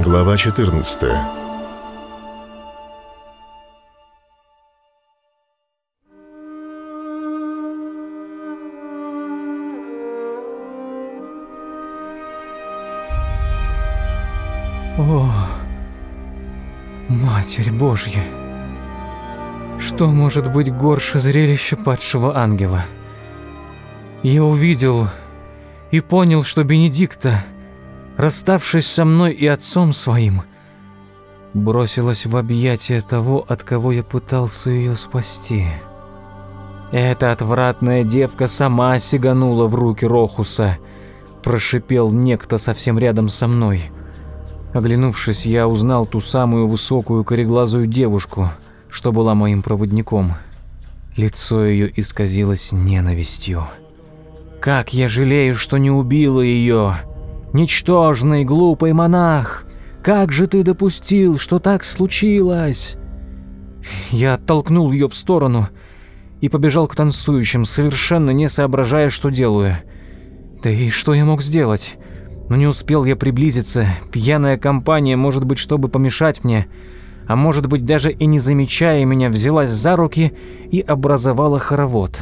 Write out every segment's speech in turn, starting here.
Глава 14 О, Матерь Божья! Что может быть горше зрелища падшего ангела? Я увидел и понял, что Бенедикта, расставшись со мной и отцом своим, бросилась в объятия того, от кого я пытался ее спасти. Эта отвратная девка сама сиганула в руки Рохуса, прошипел некто совсем рядом со мной. Оглянувшись, я узнал ту самую высокую кореглазую девушку, что была моим проводником. Лицо ее исказилось ненавистью. Как я жалею, что не убила ее! Ничтожный, глупый монах! Как же ты допустил, что так случилось?» Я оттолкнул ее в сторону и побежал к танцующим, совершенно не соображая, что делаю. Да и что я мог сделать? Но не успел я приблизиться. Пьяная компания, может быть, чтобы помешать мне, а может быть, даже и не замечая меня, взялась за руки и образовала хоровод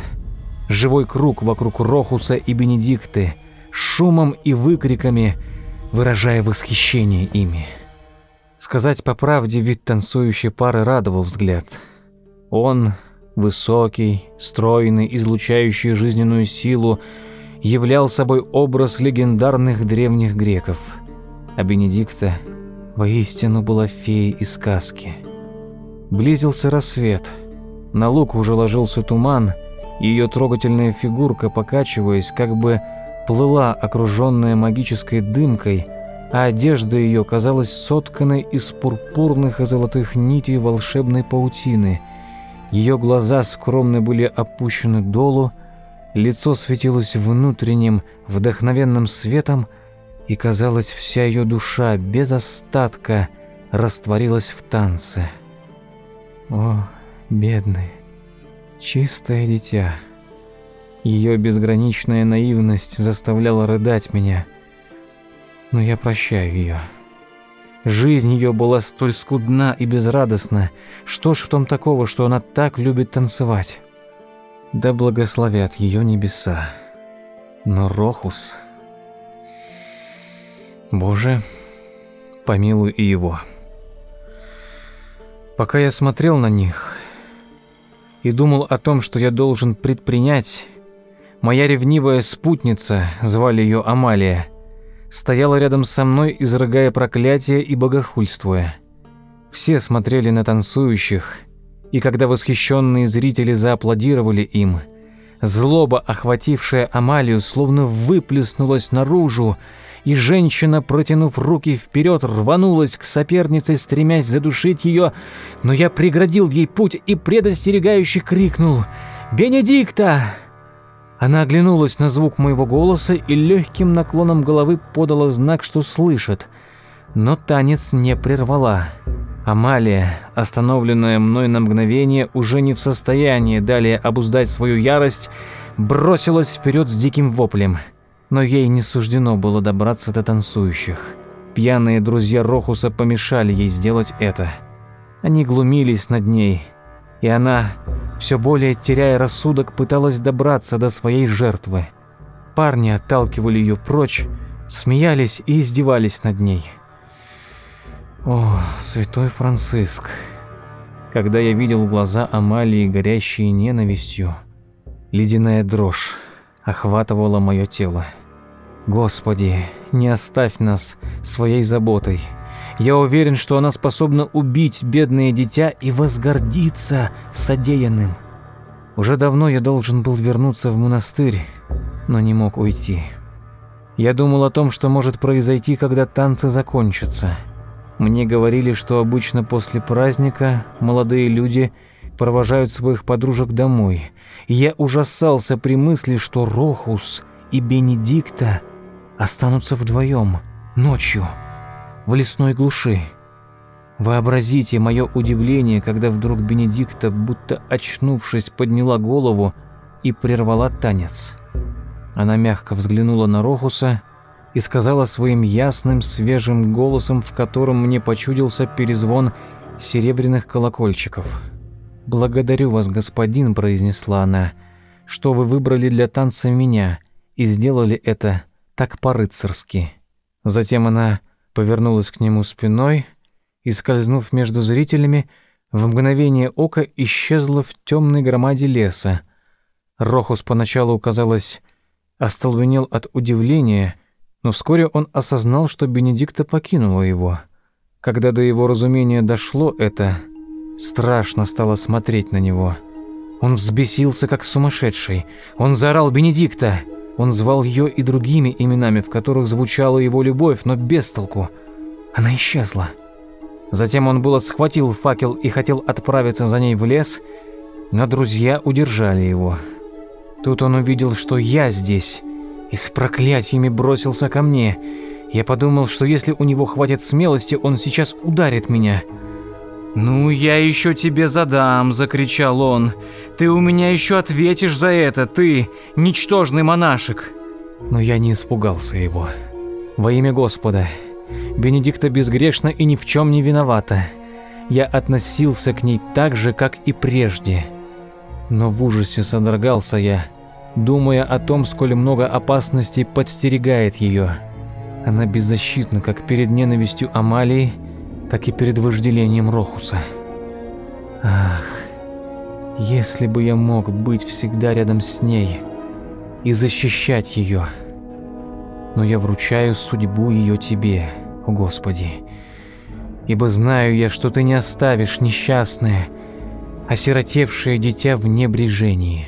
живой круг вокруг Рохуса и Бенедикты, шумом и выкриками, выражая восхищение ими. Сказать по правде, вид танцующей пары радовал взгляд. Он, высокий, стройный, излучающий жизненную силу, являл собой образ легендарных древних греков, а Бенедикта воистину была феей из сказки. Близился рассвет, на луг уже ложился туман — ее трогательная фигурка, покачиваясь, как бы плыла, окруженная магической дымкой, а одежда ее казалась сотканной из пурпурных и золотых нитей волшебной паутины. Ее глаза скромно были опущены долу, лицо светилось внутренним, вдохновенным светом, и, казалось, вся ее душа без остатка растворилась в танце. О, бедный, Чистое дитя. Ее безграничная наивность заставляла рыдать меня. Но я прощаю ее. Жизнь ее была столь скудна и безрадостна. Что ж в том такого, что она так любит танцевать? Да благословят ее небеса. Но Рохус... Боже, помилуй и его. Пока я смотрел на них, и думал о том, что я должен предпринять, моя ревнивая спутница, звали ее Амалия, стояла рядом со мной, изрыгая проклятия и богохульствуя. Все смотрели на танцующих, и когда восхищенные зрители зааплодировали им, злоба, охватившая Амалию, словно выплеснулась наружу, и женщина, протянув руки вперед, рванулась к сопернице, стремясь задушить ее, но я преградил ей путь и предостерегающе крикнул «Бенедикта!». Она оглянулась на звук моего голоса и легким наклоном головы подала знак, что слышит, но танец не прервала. Амалия, остановленная мной на мгновение, уже не в состоянии далее обуздать свою ярость, бросилась вперед с диким воплем – но ей не суждено было добраться до танцующих. Пьяные друзья Рохуса помешали ей сделать это. Они глумились над ней, и она, все более теряя рассудок, пыталась добраться до своей жертвы. Парни отталкивали ее прочь, смеялись и издевались над ней. О, святой Франциск! Когда я видел глаза Амалии, горящие ненавистью, ледяная дрожь охватывало мое тело. Господи, не оставь нас своей заботой. Я уверен, что она способна убить бедное дитя и возгордиться содеянным. Уже давно я должен был вернуться в монастырь, но не мог уйти. Я думал о том, что может произойти, когда танцы закончатся. Мне говорили, что обычно после праздника молодые люди провожают своих подружек домой. Я ужасался при мысли, что Рохус и Бенедикта останутся вдвоем, ночью, в лесной глуши. Вообразите мое удивление, когда вдруг Бенедикта, будто очнувшись, подняла голову и прервала танец. Она мягко взглянула на Рохуса и сказала своим ясным, свежим голосом, в котором мне почудился перезвон серебряных колокольчиков. «Благодарю вас, господин», — произнесла она, — «что вы выбрали для танца меня и сделали это так по-рыцарски». Затем она повернулась к нему спиной и, скользнув между зрителями, в мгновение ока исчезла в темной громаде леса. Рохус поначалу, казалось, остолбенел от удивления, но вскоре он осознал, что Бенедикта покинула его. Когда до его разумения дошло это, страшно стало смотреть на него. Он взбесился, как сумасшедший. Он заорал «Бенедикта!» Он звал ее и другими именами, в которых звучала его любовь, но без толку. Она исчезла. Затем он было схватил факел и хотел отправиться за ней в лес, но друзья удержали его. Тут он увидел, что я здесь, и с проклятиями бросился ко мне. Я подумал, что если у него хватит смелости, он сейчас ударит меня. «Ну, я еще тебе задам!» – закричал он. «Ты у меня еще ответишь за это, ты, ничтожный монашек!» Но я не испугался его. Во имя Господа. Бенедикта безгрешна и ни в чем не виновата. Я относился к ней так же, как и прежде. Но в ужасе содрогался я, думая о том, сколь много опасностей подстерегает ее. Она беззащитна как перед ненавистью Амалии, так и перед вожделением Рохуса. Ах, если бы я мог быть всегда рядом с ней и защищать ее. Но я вручаю судьбу ее тебе, о Господи. Ибо знаю я, что ты не оставишь несчастное, осиротевшее дитя в небрежении.